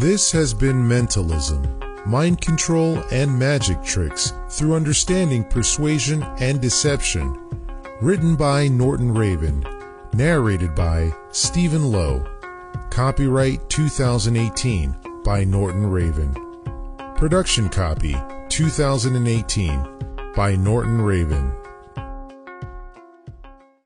This has been Mentalism, Mind Control and Magic Tricks through Understanding Persuasion and Deception. Written by Norton Raven. Narrated by Stephen Lowe. Copyright 2018 by Norton Raven. Production copy 2018 by Norton Raven.